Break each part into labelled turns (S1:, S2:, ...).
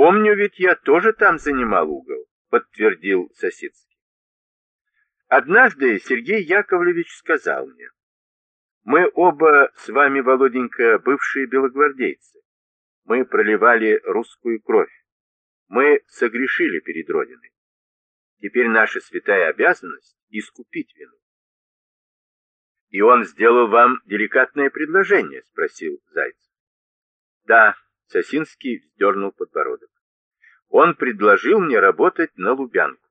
S1: Помню, ведь я тоже там занимал угол, подтвердил Сосицкий. Однажды Сергей Яковлевич сказал мне, мы оба с вами, Володенька, бывшие белогвардейцы. Мы проливали русскую кровь. Мы согрешили перед Родиной. Теперь наша святая обязанность — искупить вину. «И он сделал вам деликатное предложение?» — спросил Зайцев. «Да», — Сосинский вздернул подбородок. «Он предложил мне работать на Лубянку.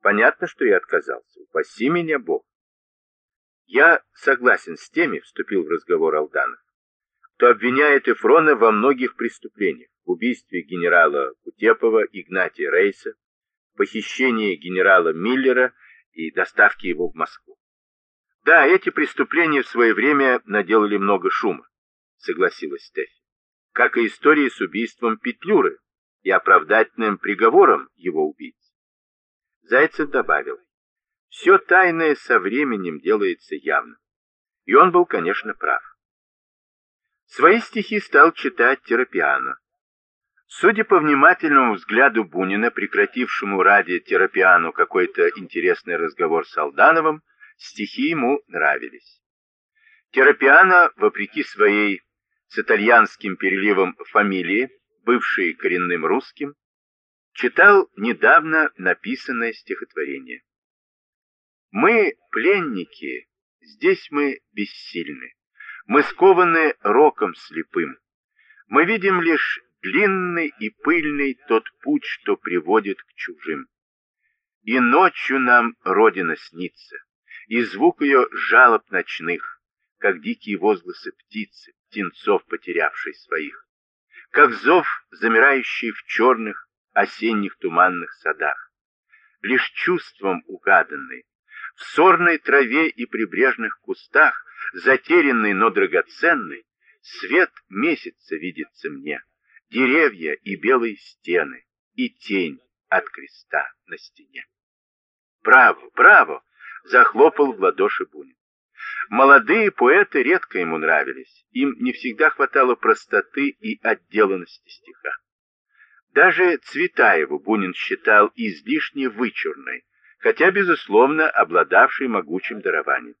S1: Понятно, что я отказался. Упаси меня Бог. Я согласен с теми, вступил в разговор Алданов, кто обвиняет Эфрона во многих преступлениях. В убийстве генерала Кутепова, Игнатия Рейса, похищении генерала Миллера и доставке его в Москву. Да, эти преступления в свое время наделали много шума, согласилась Стефи. Как и история с убийством Петлюры и оправдательным приговором его убийц. Зайцев добавил, все тайное со временем делается явным. И он был, конечно, прав. Свои стихи стал читать Терапиано. Судя по внимательному взгляду Бунина, прекратившему ради Терапиану какой-то интересный разговор с Алдановым, стихи ему нравились. Терапиано, вопреки своей с итальянским переливом фамилии, бывший коренным русским, читал недавно написанное стихотворение. Мы пленники, здесь мы бессильны. Мы скованы роком слепым. Мы видим лишь длинный и пыльный тот путь, что приводит к чужим. И ночью нам Родина снится, и звук ее жалоб ночных, как дикие возгласы птицы, птенцов, потерявшей своих, как зов, замирающий в черных осенних туманных садах. Лишь чувством угаданный, в сорной траве и прибрежных кустах, затерянный, но драгоценный, свет месяца видится мне, деревья и белые стены, и тень от креста на стене. «Браво, браво!» — захлопал в ладоши Бунин. Молодые поэты редко ему нравились, им не всегда хватало простоты и отделанности стиха. Даже Цветаеву Бунин считал излишне вычурной, хотя, безусловно, обладавший могучим дарованием.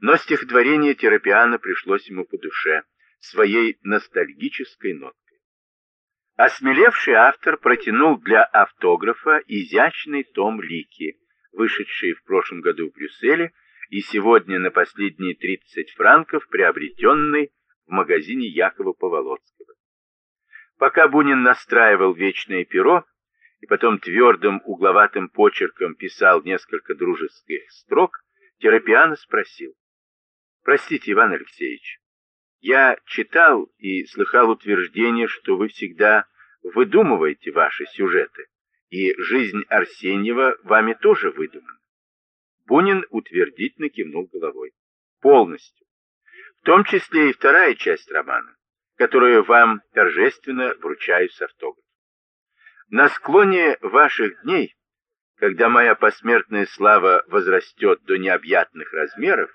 S1: Но стихотворение Терапиана пришлось ему по душе, своей ностальгической ноткой. Осмелевший автор протянул для автографа изящный том Лики, вышедший в прошлом году в Брюсселе и сегодня на последние 30 франков приобретенный в магазине Якова Поволоцкого. Пока Бунин настраивал вечное перо, и потом твердым угловатым почерком писал несколько дружеских строк, Терапиано спросил. «Простите, Иван Алексеевич, я читал и слыхал утверждение, что вы всегда выдумываете ваши сюжеты, и жизнь Арсеньева вами тоже выдумана». Бунин утвердительно кивнул головой. «Полностью. В том числе и вторая часть романа, которую вам торжественно вручаю с автографом. На склоне ваших дней, когда моя посмертная слава возрастет до необъятных размеров,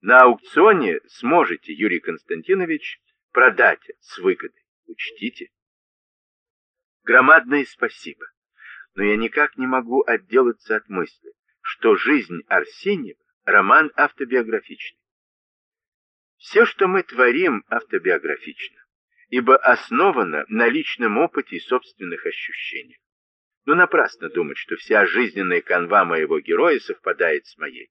S1: на аукционе сможете, Юрий Константинович, продать с выгодой. Учтите. Громадное спасибо. Но я никак не могу отделаться от мысли, что жизнь Арсеньева – роман автобиографичный. Все, что мы творим, автобиографично ибо основана на личном опыте и собственных ощущениях. Но напрасно думать, что вся жизненная канва моего героя совпадает с моей.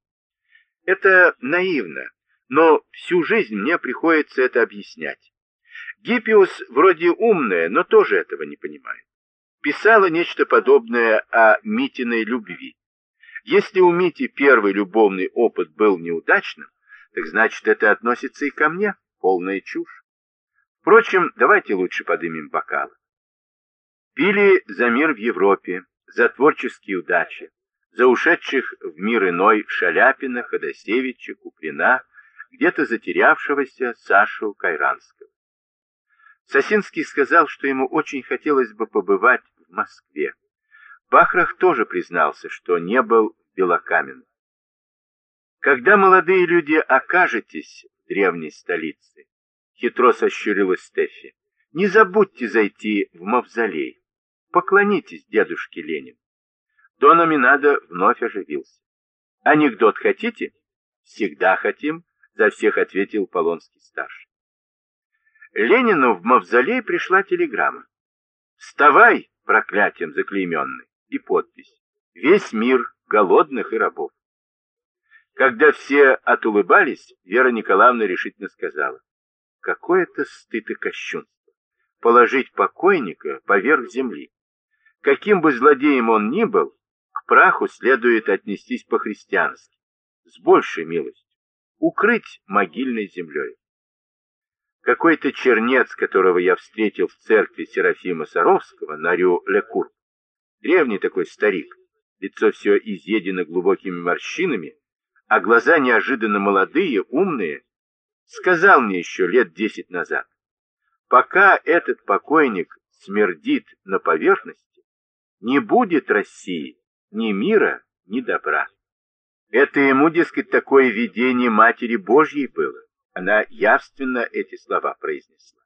S1: Это наивно, но всю жизнь мне приходится это объяснять. Гиппиус вроде умная, но тоже этого не понимает. Писала нечто подобное о Митиной любви. Если у Мити первый любовный опыт был неудачным, так значит это относится и ко мне, полная чушь. Впрочем, давайте лучше подымем бокалы. Пили за мир в Европе, за творческие удачи, за ушедших в мир иной Шаляпина, Ходосевича, Куприна, где-то затерявшегося Сашу Кайранского. Сосинский сказал, что ему очень хотелось бы побывать в Москве. Бахрах тоже признался, что не был в Белокаменном. Когда молодые люди окажетесь в древней столице, Хитро сощурилась Стефи. Не забудьте зайти в мавзолей. Поклонитесь дедушке Ленину. Дон Аминадо вновь оживился. Анекдот хотите? Всегда хотим, за всех ответил Полонский старший. Ленину в мавзолей пришла телеграмма. Вставай, проклятием заклейменный, и подпись. Весь мир голодных и рабов. Когда все отулыбались, Вера Николаевна решительно сказала, какой это стыд и кощунство, положить покойника поверх земли. Каким бы злодеем он ни был, к праху следует отнестись по-христиански, с большей милостью, укрыть могильной землей. Какой-то чернец, которого я встретил в церкви Серафима Саровского на Рю-Лекур, древний такой старик, лицо все изъедено глубокими морщинами, а глаза неожиданно молодые, умные, сказал мне еще лет десять назад, пока этот покойник смердит на поверхности, не будет России ни мира, ни добра. Это ему, дескать, такое видение Матери Божьей было. Она явственно эти слова произнесла.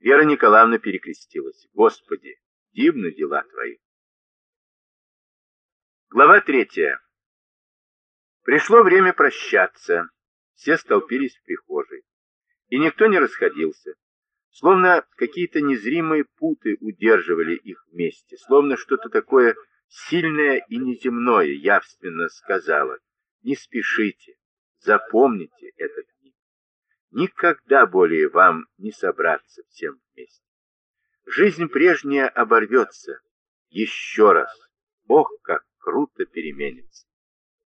S1: Вера Николаевна перекрестилась. Господи, дивны дела Твои. Глава третья. Пришло время прощаться. Все столпились в прихожей. И никто не расходился. Словно какие-то незримые путы удерживали их вместе. Словно что-то такое сильное и неземное явственно сказала, не спешите, запомните этот миг. Никогда более вам не собраться всем вместе. Жизнь прежняя оборвется. Еще раз. Ох, как круто переменится.